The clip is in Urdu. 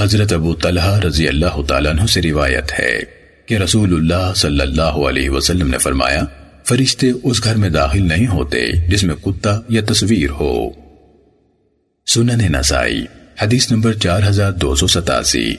حضرت ابو طلحہ رضی اللہ تعالیٰ عنہ سے روایت ہے کہ رسول اللہ صلی اللہ علیہ وسلم نے فرمایا، فرشتے اس گھر میں داخل نہیں ہوتے جس میں کتا یا تصویر ہو۔ سنن نسائی، حدیث نمبر چار ہزار دو سو ستاسی۔